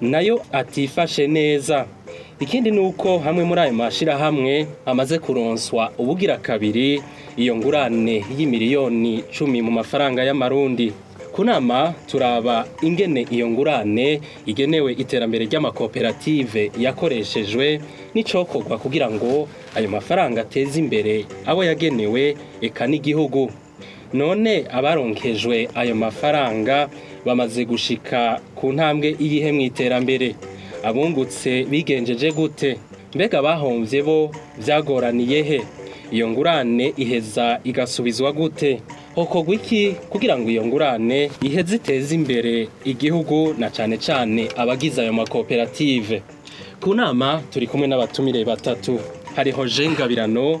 nayo atifashe neza ikindi ni uko hamwe muri ayo mashyirahamwe amaze kuronswa ubugira kabiri iyo ngurane y'imiliyoni cumi mu mafaranga y'amarundi ku turaba ingene iyo ngurane igenewe iterambere ry'amakoperative yakoreshejwe n'icyokorwa kugira ngo ayo mafaranga ateze imbere abo yagenewe eka n'igihugu none abaronkejwe ayo mafaranga bamaze gushika ku ntambwe iyihe mu iterambere abungutse bigenjeje gute mbega bahombye bo byagoraniye he iyo ngurane iheza igasubizwa gute hokorwa iki kugira ngo iyo ngurane iheze iteze imbere igihugu na cyane cyane abagize ayo makoperative ku nama turi kumwe n'abatumire batatu hariho jengabirano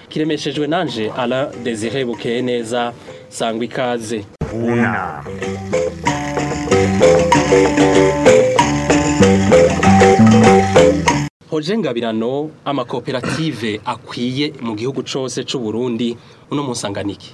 kiremeshejwe nanje ara desire bukeye neza sangwa ikaze Thank you. proje amakoperative akwiye mu gihugu cyose cy'u Burundi uno musanganiki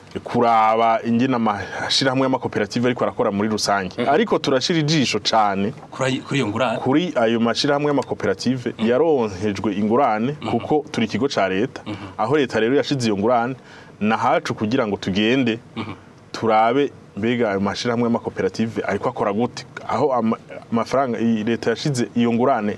kuraba ingene amashirahamwe y'amakoperative ariko arakora muri rusange mhm. ariko turashira ijisho cyane kuri ayo mashirahamwe y'amakoperative mhm. yaronkejwe ingurane mhm. kuko turi ikigo cya leta aho leta rero yashize iyo ngurane nahacu kugira ngo tugende turabe mbega ayo mashirahamwe y'amakoperative ariko akora gute aho amafaranga leta yashize iyo ngurane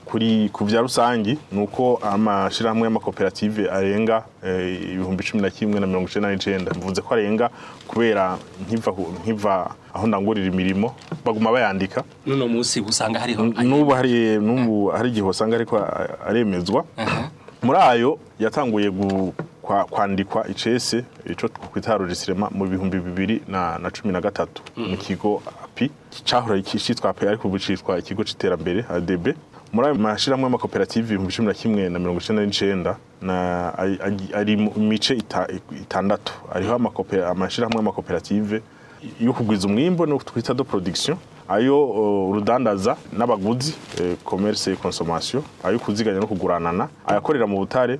ku bya rusange ni uko amashyirahamwe y'amakoperative arenga eh, ibihumbi cumi na kimwe na mirongo icyenda n'icyenda bivuze ko arenga kubera nkiva aho ndangurira imirimo baguma bayandika n'ubu hari igihe usanga ariko aremezwa muri ayo yatanguye kwandikwa icese icyo twitarura isirema mu bihumbi bibiri na cumi na gatatu mm. mu kigo api cyahora cyitwa api ariko ubu cyitwa ikigo cy'iterambere adb muri ayo mashyirahamwe y'amakoperative ibihumbi cumi na kimwe na mirongo icyenda n'icyenda ari mu mice itandatu ariho amashyirahamwe y'amakoperative yo kugwiza umwimbo no twita do production ayo urudandaza n'abaguzi e, commerce consommation ayo kuziganya no kuguranana ayakorera mu butare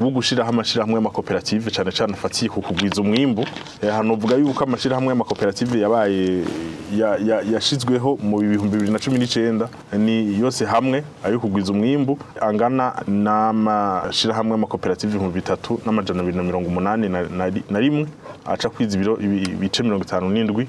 wo gushyiraho amashyirahamwe y'amakoperative cyane cyane afatiye ku kugwiza umwimbu eh, hano uvuga yuko amashyirahamwe y'amakoperative yabaye yashyizweho mu bihumbi bibiri na cumi n'icyenda ni yose hamwe ayo kugwiza umwimbu angana n'amashyirahamwe y'amakoperative ibihumbi bitatu n'amajana abiri na mirongo umunani na rimwe aca kwiza ibiro ibice mirongo itanu n'indwi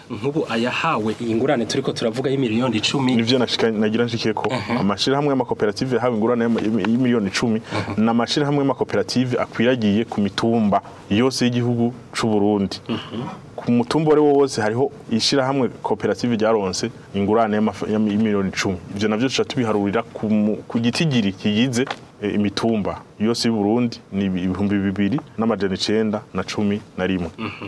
nk'ubu ayahawe ingurane ngurane turiko turavuga y'imiliyoni 10 nivyo nagira nshikiye ko amashira hamwe y'amakoperative yahawe ingurane y'imiliyoni 10 na amashira hamwe y'amakoperative akwiragiye ku mitumba yose y'igihugu c'u Burundi ku mutumba wari wose hariho ishirahamwe koperative ryaronse ingurane y'imiliyoni 10 ivyo navyo tuca tubiharurira ku gitigiri kigize Eh, imitumba yose y'u Burundi ni ibihumbi bibiri n'amajana icenda na cumi na rimwe mhm.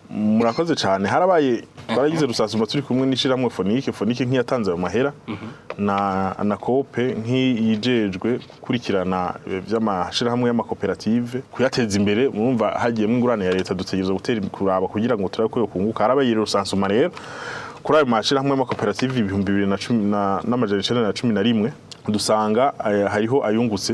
murakoze cyane harabaye twaragize rusasumba turi kumwe n'ishyirahamwe fonike fonike nk'iyatanze ayo mahera mhm. na kope nk'iyijejwe gukurikirana by'amashyirahamwe eh, y'amakoperative kuyateza imbere murumva hagiyemo ingurane ya leta dutegereza gutera kuraba kugira ngo turabe ko yokunguka harabaye rusasuma rero kuri ayo mashyirahamwe y'amakoperative ibihumbi bibiri na n'amajana icyenda na cumi na rimwe dusanga eh, hariho ayungutse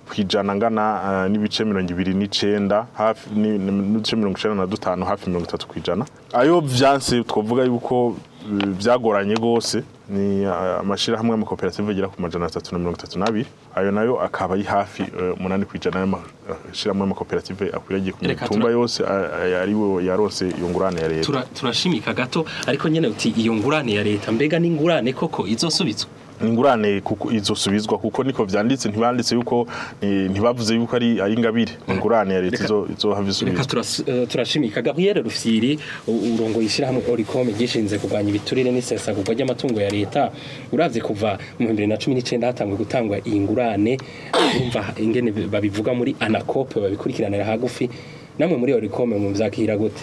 ku ijana angana eh, n'ibice mirongo ibiri n'icyenda n'ibice mirongo icyenda na dutanu hafi mirongo itatu ku ijana ayo byanse twavuga yuko byagoranye eh, rwose ni eh, amashyirahamwe y'amakoperative agera ku majana atatu na mirongo itatu n'abiri ayo nayo akaba ari hafi eh, umunani ku ijana y'amashyirahamwe eh, y'amakoperative akwiragiye ku mitumba yose ari we yarose iyo ngurane ya leta turashimika gato ariko nyine uti iyo ngurane ya leta mbega n'ingurane koko izosubitswe ingurane izo kuko niko byanditse ntibanditse yuko ntibavuze yuko ari ari ingabire ingurane ya leta izo izo havisubira eh, turashimika Gabriel Rufyiri urongo yishira Oricom gishinze kugwanya ibiturire n'isesa kugwa ry'amatungo ya leta uravye kuva mu 2019 hatangwe gutangwa ingurane umva ingene babivuga muri Anacop babikurikiranira hagufi namwe muri Oricom mu vyakira gute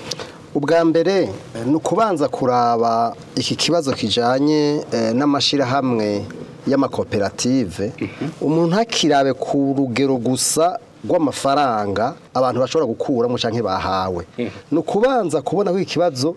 ubwa mbere eh, ni ukubanza kuraba iki kibazo kijyanye eh, n'amashyirahamwe y'amakoperative mhm. umuntu hakirabe ku rugero gusa rw'amafaranga abantu bashobora gukuramo cyangwa bahawe mhm. ni ukubanza kubona ko ikibazo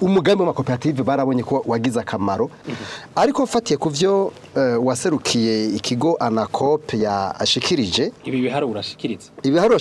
umugambi w'amakoperative barabonye ko wagize akamaro ariko fatiye ku byo eh, waserukiye ikigo anakope ya ashikirije ibi biharuro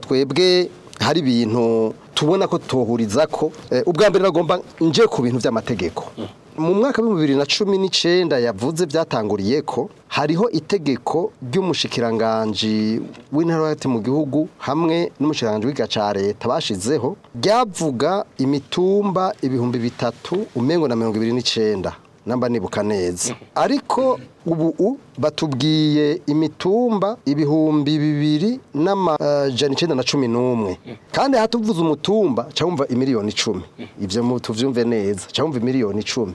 twebwe hari ibintu tubona ko tuhuriza ko eh, ubwa mbere nagomba nje ku bintu by'amategeko mm. mu mwaka wa na cumi n'icyenda yavuze byatanguriye ko hariho itegeko ry'umushikiranganji w'intara mu gihugu hamwe n'umushikiranganji w'igaca leta bashyizeho ryavuga imitumba ibihumbi bitatu umengo na mirongo ibiri n'icyenda namba nibuka neza ariko ubu batubwiye imitumba ibihumbi bibiri n'amajana eh, icyenda na cumi n'umwe kandi aha tuvuze umutumba cyangwa imiliyoni icumi ibyo tubyumve neza cyangwa imiliyoni icumi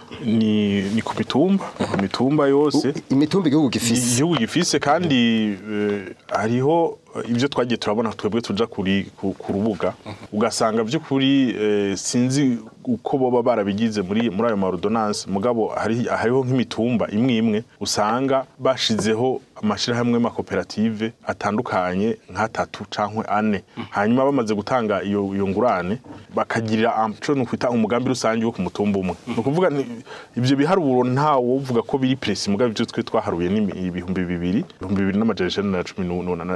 ni ku mitumba mitumba yose imitumba igihugu gifise igihugu gifise kandi ariho Eh, ibyo twagiye turabona twebwe tujya kuri ku rubuga ugasanga by'ukuri eh, sinzi uko baba barabigize muri muri ayo marudonanse mugabo hariho nk'imitumba imwe imwe usanga bashizeho amashyirahamwe y'amakoperative atandukanye nk'atatu cyangwa ane hanyuma bamaze gutanga iyo ngurane bakagirira amco ni ukwita umugambi rusange wo kumutumba umwe ni ukuvuga ibyo biharuro ntawe uvuga ko biri presi mugabe ibyo twe twaharuye ni ibihumbi bibiri ibihumbi bibiri n'amajana ijana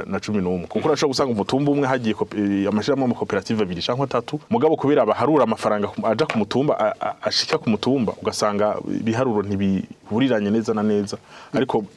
na cumi n'umwe kuko urashobora gusanga umutumba umwe hagiye eh, amashyirahamwe y'amakoperative abiri cyangwa atatu mugabo kubera baharura amafaranga aja ku mutumba ashika ku mutumba ugasanga ibiharuro ntibihuriranye neza na neza ariko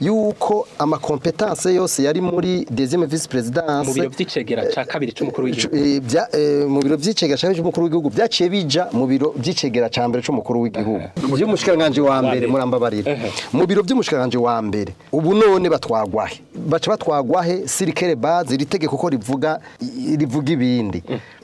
yuko amakompetanse yose yari muri dezime vice presidence mu biro by'icegera ca kabiri c'umukuru w'igihugu eh, eh, mu biro by'icegera ca byaciye bija mu biro by'icegera ca mbere cy’umukuru w'igihugu by'umushikiranganje wa mbere murambabarira mu biro by'umushikiranganje wa mbere ubu none batwagwahe baca batwagwahe sirikere base iri tegeko ko rivuga rivuga ibindi mm.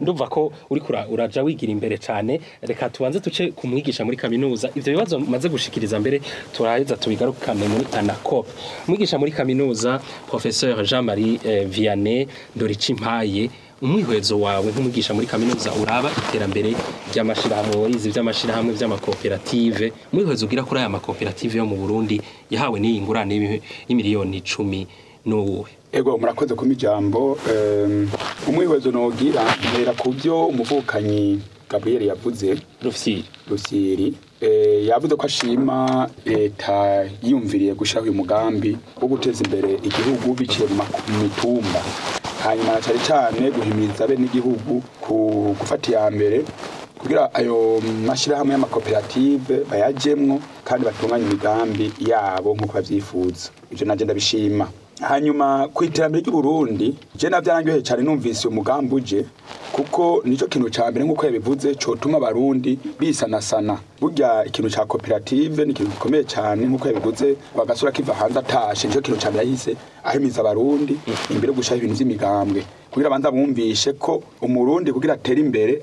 ndumva ko uri uraja wigira imbere cyane reka tubanze tuce kumwigisha muri kaminuza ivyo bibazo maze gushikiriza mbere turaheza tubigarukane muri anacop mwigisha muri kaminuza professeur Jean Marie Vianney Dorici Mpaye umwihwezo wawe nk'umugisha muri kaminuza uraba iterambere ry'amashyirahamwe warize by'amashyirahamwe by'amakoperative umwihwezo ugira kuri aya makoperative yo mu burundi yahawe n'iyi ngurane y'imiliyoni icumi n'uwuhe ego murakoze kuma ijambo umwihwezo ntugira mbera ku byo umuvukanyi Gabriel yavuze rusiri Eh, yavuze ko ashima leta yiyumviriye gushyiraho uyu mugambi wo guteza imbere igihugu biciye mu mitumba hanyuma cyane cyane guhimiriza bene n’igihugu ku gufata iya mbere kugira ayo mashyirahamwe y'amakoperative bayajyemwo kandi batunganye imigambi yabo nk'uko babyifuza ibyo nanjye ndabishima hanyuma ku iterambere ry'uburundi je navyarangoye cyane numvise umugambi uje kuko nicyo kintu ca mbere nk'uko yabivuze cotuma abarundi bisanasana burya ikintu cya koperative ni ikintu gikomeye cyane nk'uko yabivuze bagasura kiva hanze atashe nico kintu ca mbere yahise ahimiza abarundi imbere yo gushaka ibintu vy'imigambwe kugira abanza bumvishe ko umurundi kugira atere imbere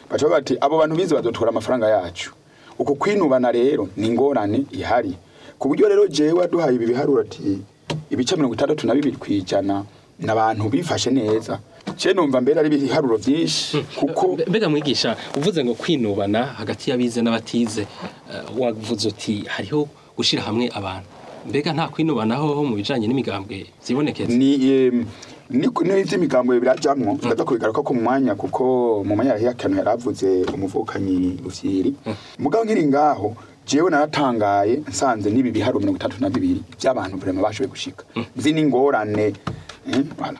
baca bati abo bantu bize badutwara amafaranga yacu uko kwinubana rero ni ingorane ihari ku buryo rero jewe waduhaye ibi biharuro ati ibice mirongo itandatu na bibiri ku ijana ni abantu bifashe neza cye numva mbere ari ibiharuro byinshi hmm. kuko mbega mwigisha uvuze ngo kwinubana hagati y'abize n'abatize eh, wavuze uti hariho gushyira hamwe abantu mbega nta kwinubanaho mu bijyanye n'imigambwe zibonekeza n'imigambo birajyamwo ndaza kubigaruka ko mu mwanya kuko mu mwanya yari akantu yari avuze umuvukanyi rusiri mugabo nkiri ngaho jewe naratangaye nsanze n'ibi biharo mirongo itatu na bibiri by'abantu vraiment bashoboye gushika ingorane n'ingorane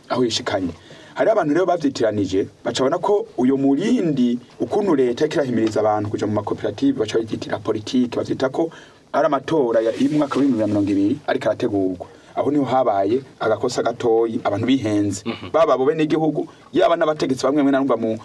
aho yishikanye hari abantu rero babyitiranije bacabona ko uyu murindi ukuntu leta kirahimiriza abantu kuja mu makoperative baca bititira politike bavyita ko ari amatora ya y'umwaka w'ibihumbi bibiri ariko arategurwa aho niho habaye agakosa gatoyi abantu bihenze mhm. baba bo bene igihugu yaba n'abategetsi bamwe bamwe numva mu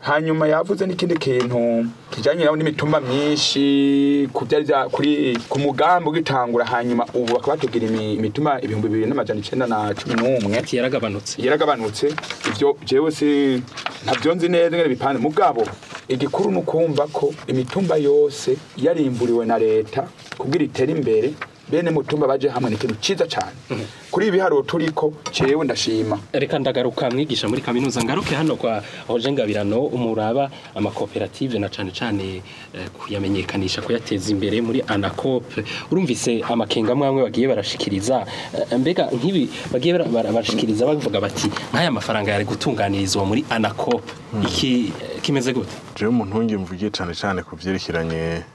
hanyuma yavuze n'ikindi kintu kijanye naho n'imitumba myinshi kuri ku mugambi ugitangura hanyuma ubu bakaba batugira imitumba ibihumbi bibiri n'amajana icenda na cumi n'umwe yaragabanutse yaragabanutse ivyo jewe si ntabyo nzi neza ngene bipande mugabo igikuru ni ukumva ko imitumba yose yarimburiwe na leta kugira itere imbere bene mutumba baje hamwe ni ikintu cyiza cyane mm-hmm. kuri ibi hariho turi cyewe ndashima reka ndagaruka mwigisha muri kaminuza ngaruke hano kwa hoje ngabirano umuraba amakoperative na cyane cyane eh, kuyamenyekanisha kuyateza imbere muri anakope urumvise amakenga amwe bagiye barashikiriza eh, mbega nk'ibi bagiye barashikiriza bavuga bati nk'aya mafaranga yari gutunganirizwa muri anakope hmm. iki eh, kimeze gute jewe umuntu w'ingemvugiye cyane cyane ku byerekeranye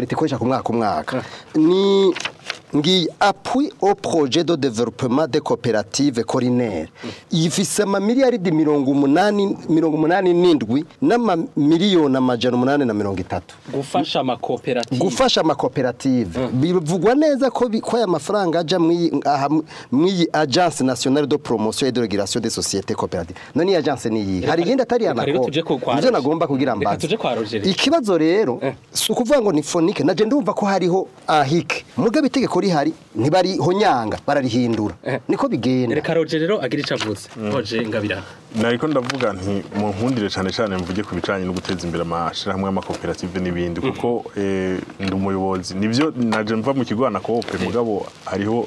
ritekoresha ku mwaka umwaka ni ngiyi apui o proje do developema de koperative korinere yifise amamiliyaridi mirongo umunani mirongo umunani n'indwi miliyoni amajana umunani na mirongo itatu gufasha amakoperative gufasha amakoperative mm. bivugwa neza ko ko aya mafaranga ajya mw'iyi agence nationale de promotion et de régulation des sociétés cooperatives none agence ni iyi hari igenda atari yanako nivyo nagomba kugira mbaze ikibazo rero eh. si ukuvuga ngo ni fonike naje ndumva ko hariho ahike mugabe itegeko niko rihari ntibariho nyanga bararihindura eh. niko bigenda reka roje rero agira icyo avuze mm. roje ngabirana nariko ndavuga nti mu nkundire cyane cyane mvuge ku bijanye no guteza imbere amashirahamwe y'amakoperative n'ibindi kuko mm. eh, ndi umuyobozi nivyo naje mva mu kigo na kope eh. mugabo hariho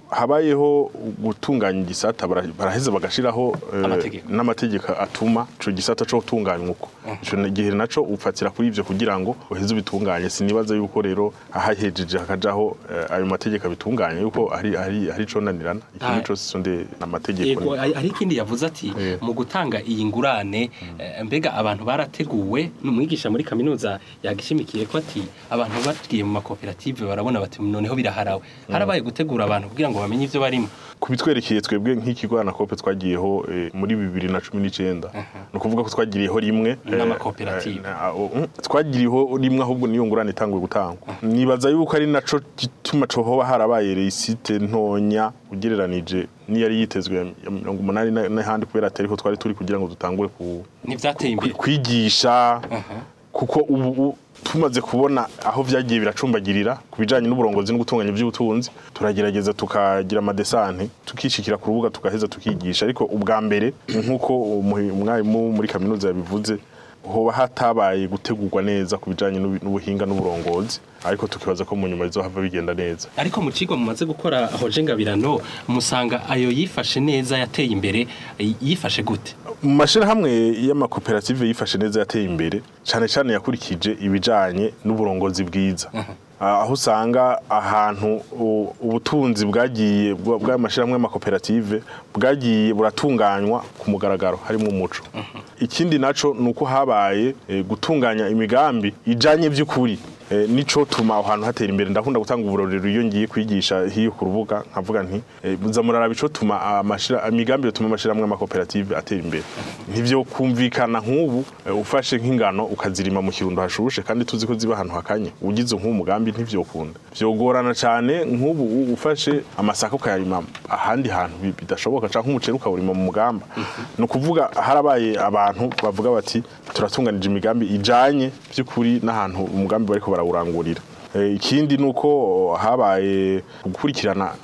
habayeho gutunganya igisata baraheza bagashiraho eh, n'amategeko atuma ico gisata cyo gutunganywa uko mm. ico gihe naco ufatira kuri ibyo kugira ngo uheze ubitunganye sinibaza yuko rero ahahejeje hakajaho eh, ayo mategeko abitunganya yuko ari ari ari co nanirana ikintu ah. cose sonde n'amategeko ari ikindi yavuze ati eh. mu gutanga iyi ngurane mm. mbega abantu barateguwe umwigisha muri kaminuza yagishimikiye ko ati abantu bagiye mu makoperative barabona bati noneho biraharawe mm. harabaye gutegura abantu kugira ngo bamenye ibyo barimo kubitwerekeye twebwe nk'ikigo kope twagiyeho eh, muri bibiri na cumi n'icyenda ni ukuvuga ko twagiriyeho rimwe n'amakoperative eh, eh, mm, twagiriyeho rimwe ahubwo niyo ngurane itangwe gutangwa nibaza yuko ari nacyo gituma hoba harabaye resite ntonya ugereranije n'iyari yitezwe ya mirongo umunani n'ahandi kubera atari ko twari turi kugira ngo dutangure kwigisha kuko ubu tumaze kubona aho byagiye biracumbagirira ku bijyanye n'uburongozi no gutunganya iby'ubutunzi turagerageza tukagira amadesante tukishikira ku rubuga tugaheza tukigisha ariko ubwa mbere nk'uko umwarimu muri kaminuza yabivuze hoba hatabaye gutegurwa neza ku bijyanye n'ubuhinga n'uburongozi ariko tukibaza ko mu nyuma bizohava bigenda neza ariko mu kigo mumaze gukora hoje ngabirano musanga ayo yifashe neza yateye imbere yifashe gute mu mashyirahamwe y'amakoperative yifashe neza yateye imbere cyane cyane yakurikije ibijyanye n'uburongozi bwiza Ah, aho usanga ahantu ubutunzi bwagiye bw'amashyirahamwe y'amakoperative bwagiye buratunganywa ku mugaragaro harimo umuco mhm. ikindi nacyo ni uko habaye eh, gutunganya imigambi ijyanye by'ukuri Eh, nico tuma hantu hatera imbere ndakunda gutanga uburorero iyo ngiye kwigisha hiyo ku rubuga nkavuga nti buza eh, muraraba ico tuma amashira amigambi tuma amakoperative atera imbere ntibyo kumvikana nk'ubu eh, ufashe nk'ingano ukazirima mu kirundo hashushe kandi tuzi ko ziba ahantu hakanye ugize nk'umugambi ntivyo kunda byogorana cyane nk'ubu ufashe amasaka ukayarimama ahandi hantu bidashoboka cyangwa umuceri ukawurima mu mugamba mm-hmm. ni kuvuga harabaye abantu bavuga bati turatunganije imigambi ijanye by'ukuri n'ahantu umugambi bariko barawurangurira eh, ikindi ni uko oh, habaye gukurikirana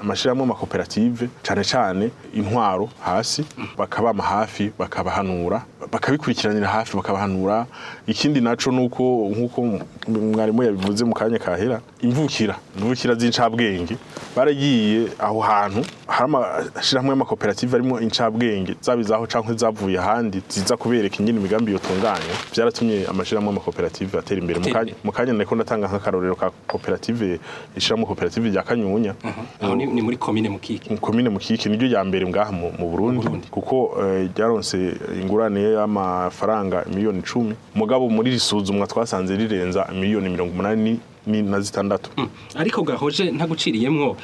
amashyirahamwe amakoperative cyane cyane intwaro hasi bakabama hafi bakabahanura bakabikurikiranira hafi bakabahanura ikindi nacyo ni uko nk'uko mwarimu yabivuze mu kanya kahera imvukira imvukira z'incabwenge baragiye aho hantu hari amashyirahamwe y'amakoperative arimo incabwenge zaba izaho cyangwa izavuye ahandi ziza kubereka ingene imigambi yotunganya byaratumye amashyirahamwe y'amakoperative atera imbere mu kanya niko natanga nk'akarorero ka koperative ishyirahamwe koperative rya kanyunya uh-huh. ni muri komine mukiki komine mukiki niryo ya mbere ngaha mu burundi kuko eh, ryaronse ingurane y'amafaranga miliyoni icumi mugabo muri risuzumwa twasanze rirenza miliyoni mirongo umunani na zitandatu hmm. ariko gahoje ntaguciriyemwo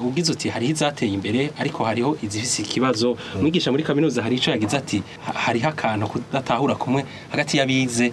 ubwiza uh, uti hariho izateye imbere ariko hariho izifise ikibazo hmm. mwigisha muri kaminuza hari icyo yagize ati hariho akantu kudatahura kumwe hagati y'abize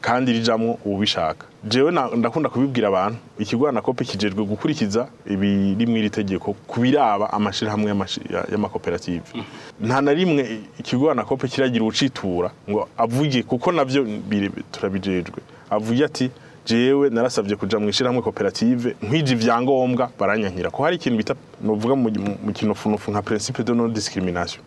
kandi rijamo ubishaka jewe ndakunda kubibwira abantu ikigwana kope kijejwe gukurikiza ibiri mu iri tegeko kubiraba amashirahamwe y'amakoperative nta na rimwe ikigwana kope kiragira ucitura ngo avuge kuko nabyo turabijejwe avuye ati jewe narasabye kuja mu ishyirahamwe koperative nkwije ivyangombwa baranyankira ko hari ikintu bita novuga mu kinofunofu nka principe de non discrimination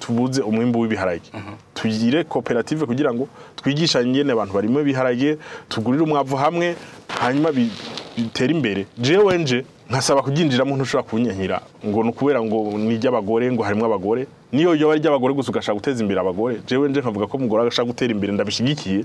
tubuze umwimbu w'ibiharage mm-hmm. tugire koperative kugira ngo twigishanye nyine abantu barimo ibiharage tugurire umwavu hamwe hanyuma bitere imbere jewe nje nkasaba kubyinjiramo ushobora kunyahira ngo ni ukubera ngo ni iby'abagore ngo harimo abagore niyo yoba ari iby'abagore gusa ugashaka guteza imbere abagore jewe nje nkavuga ko umugore agashaka gutera imbere ndabishyigikiye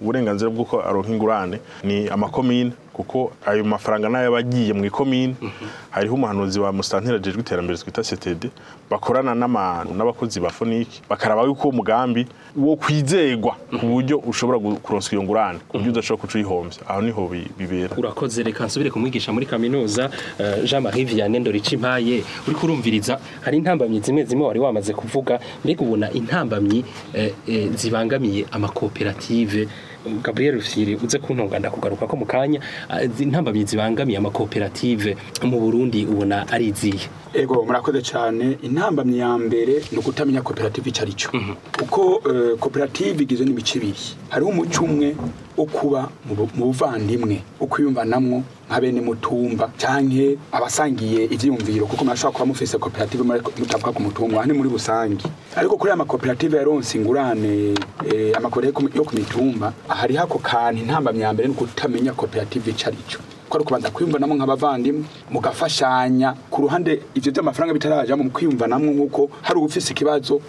uburenganzira bw'uko aronka ingurane ni amakomine kuko ayo mafaranga nayo aba agiye mu ikomine mhm. hariho umuhanuzi wa musitantira ajejwe iterambere twita setede bakorana n'abakozi ba foniki bakaraba yuko umugambi wo kwizegwa ku mhm. buryo ushobora kuronswa iyo ngurane ku buryo mhm. udashobora kuca uyihombya aho niho bibera urakoze reka nsubire kumwigisha muri kaminuza eh, jean marie vianney ndoricimpaye uriko urumviriza hari intambamyi zimwe zimwe wari wamaze kuvuga mbega ubona intambamyi eh, eh, zibangamiye amakoperative Gabriel Rufyiri uze kuntunga ndakugaruka ko mu kanya ah, intambamyi zibangamiye amakoperative mu Burundi ubona ari iziye ego murakoze cyane intambamyi ya mbere ni ukutamenya koperative icyo ari mhm. Uko eh, koperative igizwe n'ibice bibiri hariho umuco umwe wo kuba mu buvandimwe wo kwiyumvanamwo nka bene mutumba canke abasangiye ivyiyumviro kuko murashobora kuba mufise koperative mutavuga ku mutumba ni muri rusange ariko kuri amakoperative yaronse ingurane eh, amakore yo ku mitumba hariho ako kantu intambamyambere no ukutamenya koperative ico arico kuko ari ukubanza kwiyumvanamo nk'abavandimwe mugafashanya ku ruhande ibyo by'amafaranga bitarajya mu kwiyumvanamo nk'uko hari ufise ikibazo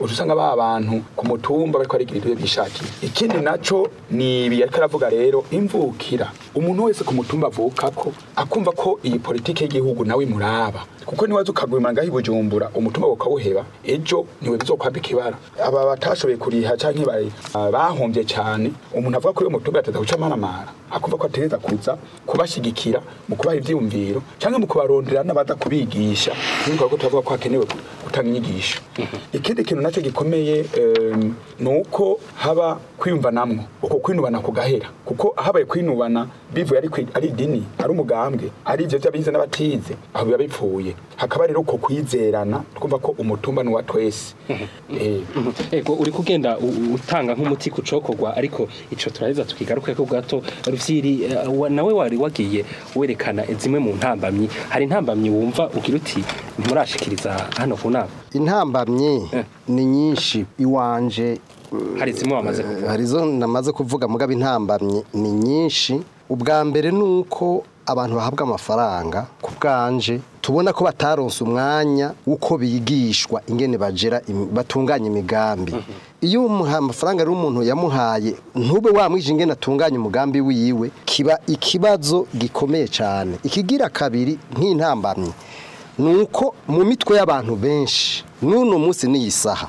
uca usanga ba bantu ku mutumba bariko barigira ibyo bishakiye ikindi naco ni ibi yariko aravuga rero imvukira umuntu wese ku mutumba avuka ko akumva ko iyi politiki y'igihugu nawe imuraba kuko niwaza ukagwima ngaho ibujumbura umutumba ukawuheba ejo niwe bizokwamba ikibara aba batashoboye kuriha canke bahombye cyane umuntu avuga ko uyo mutumba ateza guca amaramara akumva ko ategereza kuza kubashyigikira mu kubaha ivyiyumviro cyangwa mu kubarondera n'abaza kubigisha nibikorwa ko hakenewe gutanga inyigisho ikindi kintu nacyo gikomeye ni uko haba kwiyumvanamwo uko kwinubana kugahera kuko habaye kwinubana bivuye ari idini ari umugambwe ari ibyo by'abize n'abatize aho biba bipfuye hakaba rero uko kwizerana twumva ko umutumba ni uwa twese yego eh, uri kugenda utanga nk'umuti ku ariko icyo turaheza tukigaruka ko gato rubyiri eh, nawe wari wagiye werekana zimwe mu ntambamyi hari intambamyi wumva ugira uti nturashikiriza hano ku nama intambamyi eh. ni nyinshi iwanje eh, hari zimwe wamaze eh, kuvuga hari izo namaze kuvuga mugabe intambamyi ni nyinshi ubwa mbere ni uko abantu bahabwa amafaranga ku bwanje tubona ko bataronse umwanya uko bigishwa ingene bagera batunganya imigambi mhm. iyo amafaranga ari umuntu yamuhaye ntube wamwije ingene atunganya umugambi wiwe kiba ikibazo gikomeye cyane ikigira kabiri nk’intambamye. ni uko mu mitwe y'abantu benshi n'uno munsi n'iyi saha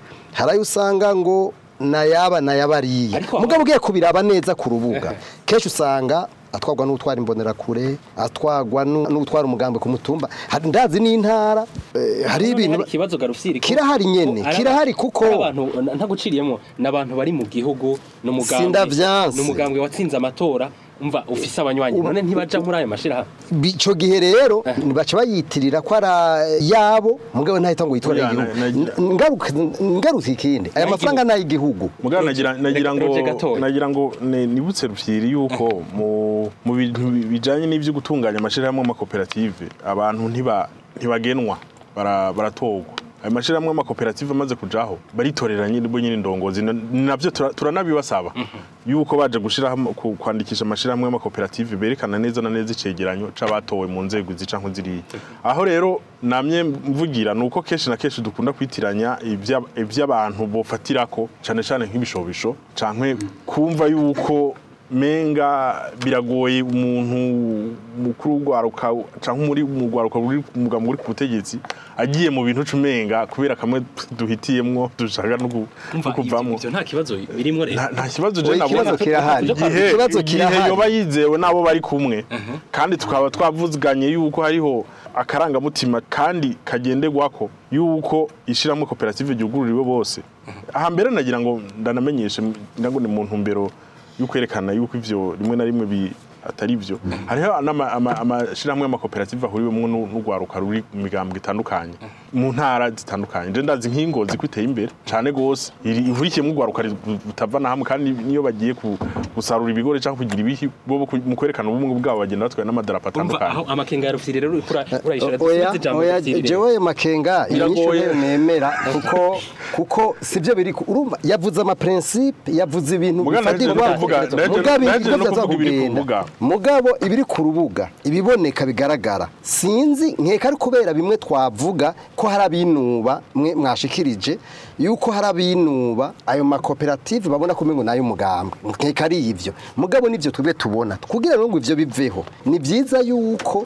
harayo usanga ngo nayaba nayabariye mugabo ugiye kubiraba neza ku rubuga kenshi usanga atwarwa n'utwara imbonerakure atwagwa n'utwara umugambi ku mutumba ndazi n'intara eh, hari ibintu kirahari nyine kirahari kuko ntaguciriyemo ni abantu bari mu gihugu ni umugambwe watsinze amatora umva ufise abanywanyi none ntibaja muri ayo mashirahamwe bico gihe rero eh. baca bayitirira ko ari yabo mugabo ntahita ngo yitware igihugu ngaruka ikindi aya mafaranga nayi igihugu nagira ngo nibutse rufyiri yuko eh. mu mu bintu bijanye n'ivyo gutunganya amashirahamwe amakoperative abantu ntiba ntibagenwa baratorwa ayo mashyirahamwe y'amakoperative amaze kujaho baritorera nyine indongozi nabyo turanabibasaba mhm. yuko baje kwandikisha amashyirahamwe y'amakoperative berekana neza na neza icyegeranyo cy'abatowe mu nzego zica nk'iziriya aho rero namye mvugira ni uko kenshi na kenshi dukunda kwitiranya iby'abantu bufatira ko cyane cyane nk'ibishobisho cyangwa kumva yuko menga biragoye umuntu mukuru w'urwaruka cyangwa muri mu rwaruka umugabo uri ku butegetsi agiye mu bintu umenga kubera kamwe duhitiyemo dushaka no kuvamo nta kibazo birimo rero nta kibazo je nabona kirahari yizewe nabo bari kumwe uh-huh. kandi tukaba twavuzganye yuko hariho akarangamutima kandi kagenderwako yuko ishyiramo koperative ryugururiwe bose uh-huh. aha mbere nagira ngo ndanamenyeshe ndago ni mu ntumbero yo kwerekana yuko ibyo rimwe na rimwe atari byo mm. hariho amashyirahamwe y'amakoperative ahuriwemo n'urwaruka ruri mu migambwe itandukanye mm. mu ntara zitandukanye njye ndazi nk'ingozi zikwiteye imbere cyane rwose ihurikiyemo urwaruka rutava na hamwe kandi niyo bagiye gusarura ibigori cyangwa kugira ibihi mu kwerekana ubumwe bwabo bagenda batwaye n'amadarapo atandukanye aho amakenga yarufite rero urayishora jewe makenga inyishu nemera kuko kuko sibyo biri urumva yavuze ama yavuze ibintu bifatirwa mugabe ibyo byazakugenda mugabo ibiri ku rubuga ibiboneka bigaragara sinzi nkeka ari kubera bimwe twavuga ko hari abinuba mwe mwashikirije yuko hari abinuba ayo makoperative babona ko umengo nayo mugambwe nkeka ari ivyo mugabo nivyo twebwe tubona kugira ngo ibyo biveho ni byiza yuko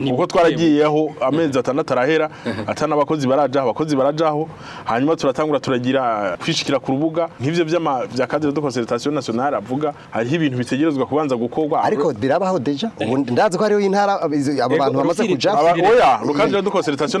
ubwo twaragiyeho amezi atandatu arahera atana abakozi barajyaho abakozi barajyaho hanyuma turatangura turagira kwishikira ku rubuga nk'ibyo bya cadre de concertation nationale avuga hariho ibintu bitegerezwa kubanza gukorwa ariko birabaho deja ndazi ko hariho intara abo bantu bamaze kuja oya le cadre de concertation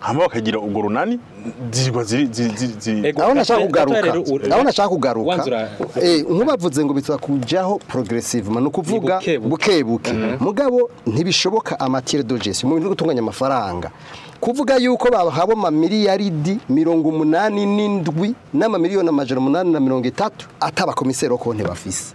hamba bakagira ubwo runani zirwa ziri aho nashaka kugaruka aho nashaka kugaruka eh, nk'ubavuze ngo bitwa kujyaho progressive ni ukuvuga buke mm-hmm. mugabo ntibishoboka amatire dogesi mu bintu byo gutunganya amafaranga kuvuga yuko bahaba amamiliyaridi mirongo umunani n'indwi n'amamiliyoni amajana umunani na mirongo itatu ataba komiseri wo konti bafise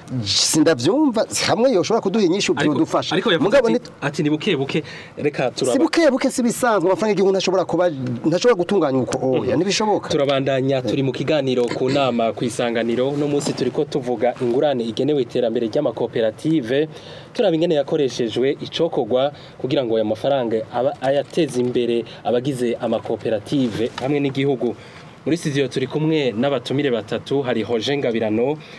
sindavyumva hamwe yoshobora kuduha inyishu byudufasha mugabo ati ni buke buke reka turaba si buke buke si bisanzwe amafaranga igihugu ntashobora kuba ntashobora gutunganya uko mm-hmm. oya ntibishoboka turabandanya eh. turi mu kiganiro ku nama ku isanganiro no munsi turiko tuvuga ingurane igenewe iterambere ry'amakoperative turaba ingene yakoreshejwe icokorwa kugira ngo aya mafaranga ayateze imbere abagize amakoperative hamwe n'igihugu muri studio turi kumwe n'abatumire batatu hari Hoje Ngabirano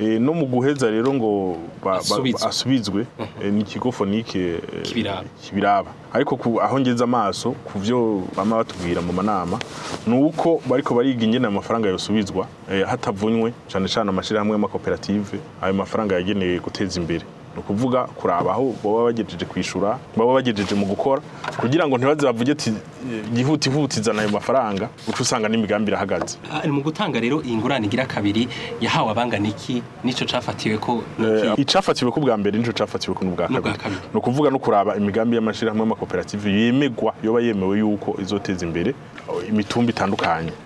Eh, no mu guheza rero ngo asubizwe eh, n'ikigo fonike eh, kibiraba ariko aho ngeze amaso ku byo baba batubwira mu manama ni uko bariko bariga ingene ayo mafaranga yosubizwa hatavunywe cyane cyane amashyirahamwe y'amakoperative ayo mafaranga yagenewe guteza imbere ni ukuvuga kuraba aho baba bagejeje kwishyura baba bagejeje mu gukora kugira ngo ntibaze bavuge ati yihuti eh, ihutizana ayo mafaranga uca usanga n'imigambi irahagaze ah, ni mu gutanga rero iyi ngurane igira kabiri yahawe abanga niki n'icyo cyafatiwe ko eh, icyafatiwe ko bwa mbere n'icyo cyafatiwe ko n'ubwa kabiri ni ukuvuga no kuraba imigambi y'amashyirahamwe y'amakoperative yemegwa yoba yemewe yuko izoteza imbere oh, imitumba itandukanye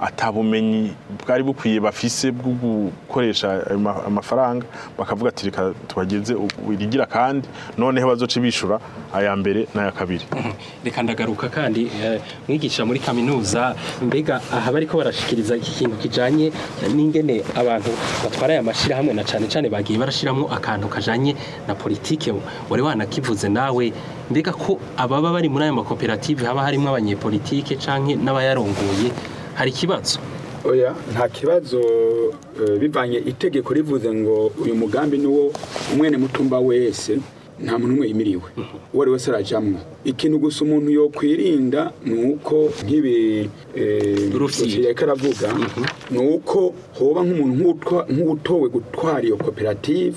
atabumenyi bwari bukwiye bafise bwo gukoresha amafaranga bakavuga ati reka tubageze rigira kandi noneho bazoce bishura aya mbere n'aya kabiri reka ndagaruka kandi eh, mwigisha muri kaminuza mbega aha bariko barashikiriza iki kintu kijanye n'ingene abantu batwara aya mashyirahamwe na cyane cyane bagiye barashyiramo akantu kajanye na politike wari wanakivuze nawe mbega ko ababa bari muri aya makoperative haba harimo abanyepolitike canke n'abayarongoye hari ikibazo oya nta kibazo eh, bivanye itegeko rivuze ngo uyu mugambi niwo wo umwene mutumba wese nta muntu umwe yimiriwe mhm. uwo ari wese arajyamwo ikintu gusa umuntu yakwirinda ni uko nk'ibi eh, reka aravuga mhm. ni uko hoba nk'umuntu nk'utowe gutwara iyo koperative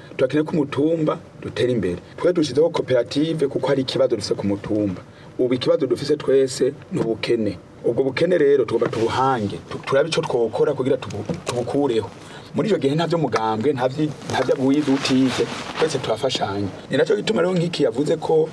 turakeneye ko umutumba dutera imbere twari dushyizeho koperative bisanzwe kuko hari ikibazo rufite ku mutumba ubu ikibazo dufise twese ni ubukene ubwo bukene rero tugomba tubuhange turabe icyo twokora kugira tubukureho muri icyo gihe nta byo mugambwe nta by'abuyidutike twese turafashanya ni nacyo gituma rero nk'iki yavuze ko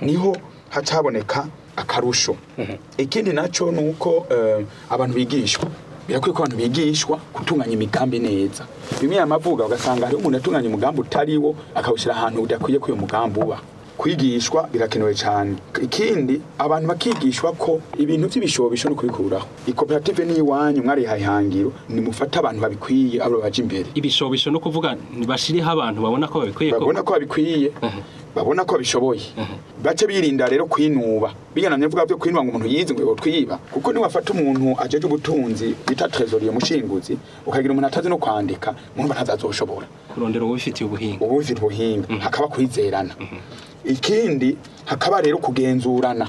niho haca haboneka akarusho mhm. ikindi nacyo ni uko eh, abantu bigishwa birakwiye ko abantu bigishwa gutunganya imigambi neza bimwe yamavuga ugasanga hariho umuntu atunganya umugambi utari wo akawushyira ahantu udakwiye ko uyu mugambi uba kwigishwa birakenewe cyane ikindi abantu bakigishwa ko ibintu by'ibishobisho no kubikuraho ikoperative ni iwanyu mwarihayihangiro nimufate abantu babikwiye abo baje imbere ibishobisho no kuvuga ntibashiriho abantu babona ko babikwiye babona ko babikwiye babona ko bishoboye bace birinda rero kwinuba bigananye vuga byo kwinuba ngo umuntu yize ngo twiba kuko ni wafata umuntu ajeje ubutunzi bita tresorier mushinguzi ukagira umuntu atazi no kwandika umuntu batazazoshobora kurondera ubufitiye ubuhinga ubufitiye ubuhinga hakaba kwizerana ikindi hakaba rero kugenzurana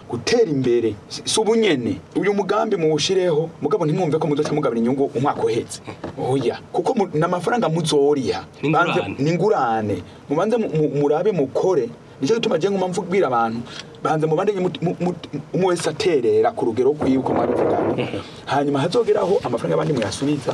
gutera imbere si ubunyene uyu mugambi muwushireho mugabo ntimwumve ko muzoca mugabira inyungu umwaka uhetse oya kuko n'amafaranga muzoriha ni ingurane mubanze murabe mukore nicyo gituma ngiye nguma mvugbira abantu banze mu bandi umwese wese aterera ku rugero kwiye uko hanyuma hazogeraho amafaranga y'abandi muyasubiza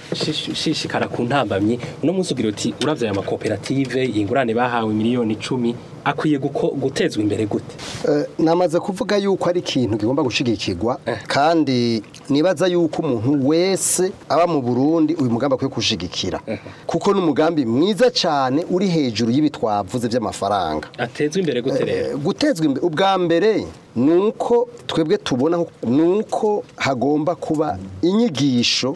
shishikara ku ntambamye uno munsi ugira uti uravye aya makoperative ingurane bahawe miliyoni 10 akwiye gutezwa imbere gute eh, namaze kuvuga yuko ari ikintu kigomba gushigikirwa eh. kandi nibaza yuko umuntu wese aba mu burundi uyu mugambi akwiye kushigikira eh. kuko ni umugambi mwiza cyane uri hejuru y'ibitwavuze by'amafaranga atezwa imbere gute rero gutezwa imbere ubwa mbere ni uko twebwe tubona ni uko hagomba kuba inyigisho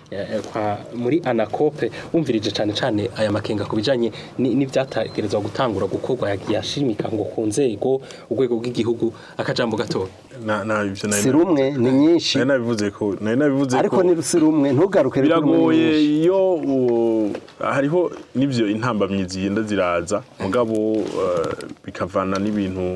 muri anakope wumvirije cyane cyane aya makenga ku bijyanye n'ibyategerezwa gutangura gukorwa yashimika ngo ku nzego urwego rw'igihugu akajambo gato si rumwe ni nyinshi ariko ni rumwe ntugaruke biragoye iyo hariho n'ibyo intambamyi zigenda ziraza mugabo eh, bikavana n'ibintu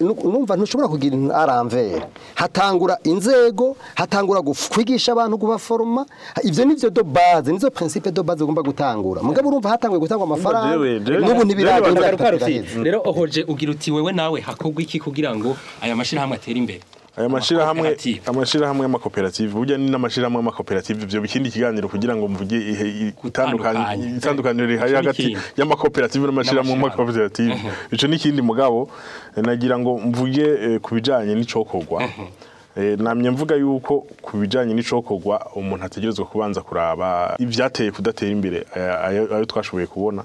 numva ntushobora kugira aramvera hatangura inzego hatangura kwigisha abantu kubaforoma ibyo ni do baze nizo prinsipe do baze ugomba gutangura mugabo urumva hatanguye neza ngo amafaranga n'ubu n'ibiragenda rero ohoje ugira uti wewe nawe hakorwa iki kugira ngo aya mashirahamwe atere imbere aya mashirahamwe amashirahamwe y'amakoperative burya ni n'amashirahamwe y'amakoperative ibyo bikindi kiganiro kugira ngo mvuge itandukanye itandukaniro rihari hagati y'amakoperative n'amashirahamwe y'amakoperative ico ni kindi mugabo nagira ngo mvuge eh, kubijanye n'icokorwa uh Eh, namye mvuga yuko ku bijyanye n'icokorwa umuntu ategerezwa kubanza kuraba ibyateye kudatera imbere eh, ayo twashoboye kubona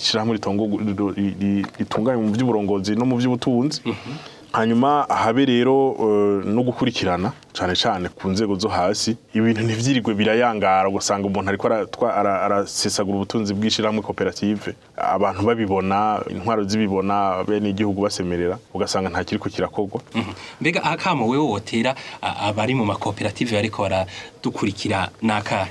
ishyirahamwe ritunganye mu by'uburongozi no mu by'ubutunzi mhm. hanyuma habe rero eh, no gukurikirana cyane cyane ku nzego zo hasi ibintu ntibyirirwe birayangara ugasanga umuntu ariko arasesagura ubutunzi bw'ishyirahamwe koperative abantu babibona intwaro zibibona bene igihugu basemerera ugasanga nta kiriko kirakorwa mhm. mbega akamo wotera abari mu makoperative ariko baradukurikira ni akahe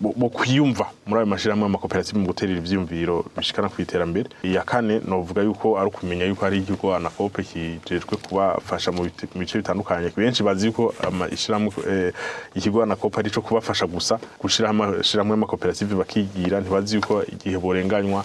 bo kwiyumva muri ayo mashyirahamwe y'amakoperative mu guterera ibyiyumviro bishikana ku iterambere iya kane navuga yuko ari ukumenya yuko hari ikigo anakope kijejwe kubafasha mu bice bitandukanye benshi bazi yuko eh, ikigo anakope ari cyo kubafasha gusa gushyiraho amashyirahamwe y'amakoperative bakigira ntibazi yuko igihe borenganywa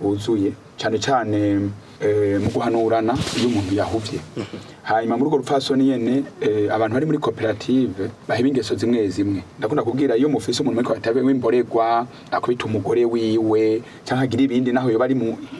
wuzuye cyane cyane eh, mu guhanurana iyo umuntu yahubye mhm. hanyuma muri urwo rupfasoni nyine eh, abantu bari muri koperative baheba ingeso zimwe zimwe ndakunda kubwira iyo mufise umuntu muri koperative w'imboregwa akubita umugore wiwe cyangwa agira ibindi naho yaba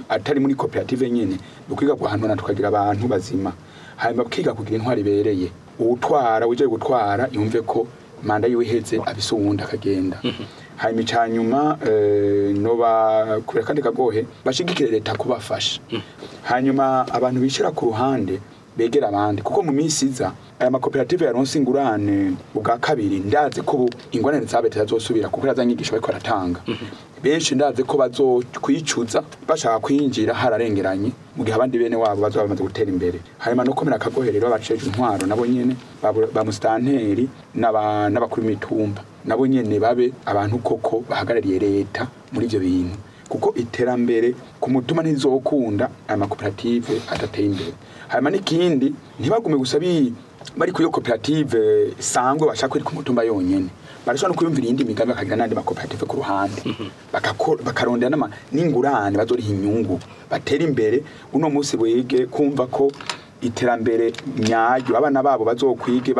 atari muri koperative nyine ni ukwiga guhanura tukagira abantu bazima hanyuma bakiga kugira intwari ibereye uwutwara wicaye gutwara yumve ko manda yiwe ihetse abise uwundi akagenda mhm. hanyuma icya nyuma eh, kubera kandi kagohe bashigikire leta kubafasha mhm. hanyuma abantu bishyira ku ruhande begera abandi kuko mu minsi iza aya makoperative yaronse ingurane ubwa kabiri ndazi ko ubu ingurane za leta zazosubira kuko ziriya bariko baratanga mhm. benshi ndazi ko bazokwicuza bashaka kwinjira hararengeranye mu gihe abandi bene wabo bazaba bamaze gutera imbere hanyuma no komera akagoherero baceje intwaro nabo nyene ba musitanteri n'abakuru imitumba nabo nyene babe abantu koko bahagarariye leta muri ibyo bintu kuko iterambere ku mutuma ntizokunda makoperative adateye imbere hanyuma n'ikindi ntibagume gusa bari kuyo koperative eh, sangwe bashaka iri ku mutumba barashobora no kwiyumvira iyindi migambi bakagira n'andi makoperative ku ruhande mhm. bakarondera n'ingurane bazoriha inyungu batera imbere uno munsi wige kumva ko iterambere nyaryo abana babo bazokwige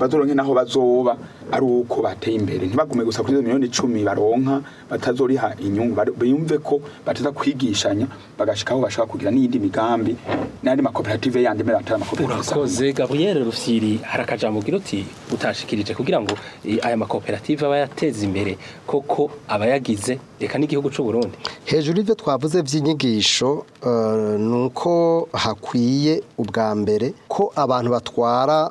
bazoronke naho bazoba ari uko bateye imbere ntibagume gusa kuri miliyoni icumi baronka batazoriha inyungu biyumve ko bataza kwigishanya bagashikaho bashaka kugira n'iyindi migambi n'andi makoperative yandi mbere atari amakoperative urakoze Gabriel Rufyiri harakajambo giroti utashikirije kugira ngo aya makoperative aba yateza imbere koko abayagize reka n'igihugu cy'u Burundi hejuru y'ibyo twavuze by'inyigisho uh, eh, nuko hakwiye ubwa mbere ko abantu batwara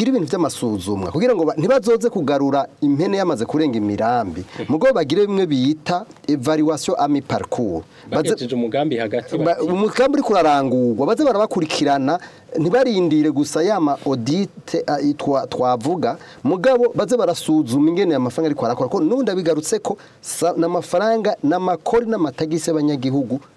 bagire ibintu by'amasuzumwa kugira ngo ntibazoze kugarura impene yamaze kurenga imirambi mugo bagire bimwe biyita evaluation ami parcours bazeje umugambi hagati umugambi uri kurarangurwa baze barabakurikirana ntibarindire gusa yama audite twavuga mugabo baze barasuzuma ingene amafaranga ariko arakora ko nundi abigarutse ko n'amafaranga n'amakori n'amatagisi y'abanyagihugu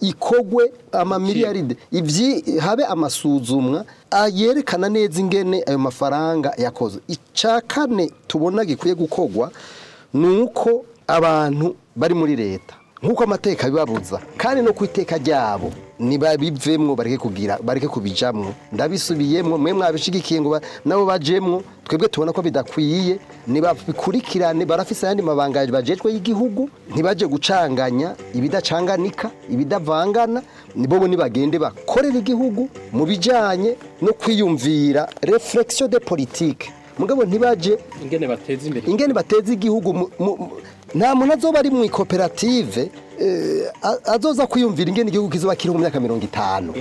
ikogwe amamiliyaride habe amasuzumwa yerekana neza ingene ayo mafaranga yakoze icya kane tubona gikwiye gukogwa ni uko abantu bari muri leta nk'uko amateka bibabuza kandi no ku iteka ryabo ntibabivemwo bareke kugira bareke kubijamwo ndabisubiyemwo mwe mwabishigikiye ngo nabo bajemwo twebwe tubona ko bidakwiye nibabikurikirane barafise ayandi mabanga bajejwe y'igihugu ntibaje gucanganya ibidacanganika ibidavangana nibo nibagende bakorera igihugu mu bijanye no kwiyumvira reflexion de politique mugabo ntibaje ingene bateza imbere ingene bateza igihugu nta muntu azoba ari mu ikoperative Eh, azoza kwiyumvira ingene igihugu kizoba kiriho mu myaka mirongo itanu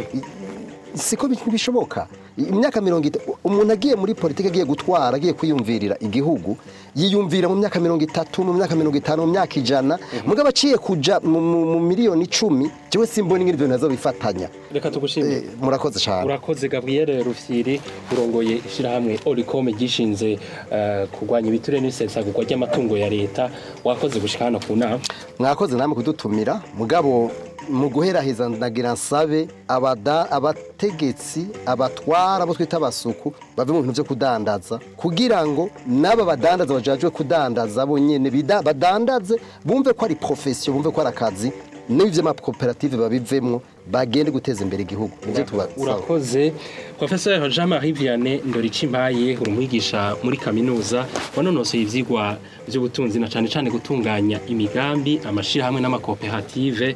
siko bishoboka imyaka mirongo itatu umuntu agiye muri politiki agiye gutwara agiye kwiyumvirira igihugu yiyumvira mu myaka mirongo itatu mu myaka mirongo itanu mu myaka ijana mhm. mugabo aciye kujya mu miliyoni icumi jewe simbona ingene ivyo nazo bifatanya reka tugushimire eh, murakoze cyane urakoze gabriel rufyiri urongoye ishirahamwe oricome gishinze eh, kurwanya ibiture n'isesagurwa ry'amatungo ya leta wakoze gushika hano ku nama mwakoze namwe kudutumira mugabo mu guheraheza ndagira nsabe abategetsi abatwara abo twita abasuku bave mu bintu byo kudandaza kugira ngo n'aba badandaza bajajwe kudandaza bonyine badandaze bumve ko ari porofesiyo bumve ko ari akazi n'ibi by'amakoperative babivemo bagende guteza imbere igihugu nibyo tubasaba urakoze professeur Jean-Marie Vianney Ndorichimbaye uri umwigisha muri kaminuza wanonosoye ivyigwa by'ubutunzi na cane cyane gutunganya imigambi amashira hamwe n'amakoperative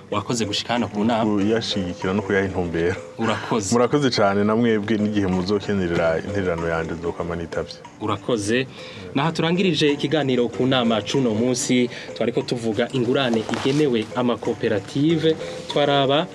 wakoze gushika hano ku nama kuyashigikira no kuyahintumbera urakoze murakoze cyane na mwebwe n'igihe muzokenerera intererano yanjye nzokama nitavye urakoze naha turangirije ikiganiro ku nama cuno munsi twariko tuvuga ingurane igenewe amakoperative twaraba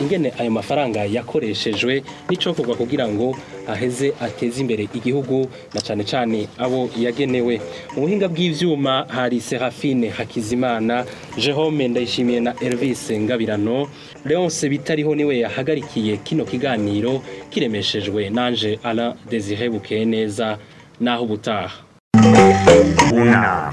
ingene ayo mafaranga yakoreshejwe n'icokorwa kugira ngo aheze ateze imbere igihugu na cyane cyane abo yagenewe mu buhinga bw'ibyuma hari serafine hakizimana jehome ndayishimiye na Elvis ngabirano leonce bitariho niwe yahagarikiye kino kiganiro kiremeshejwe nanje ara desire bukeye neza naho ubutaha Una.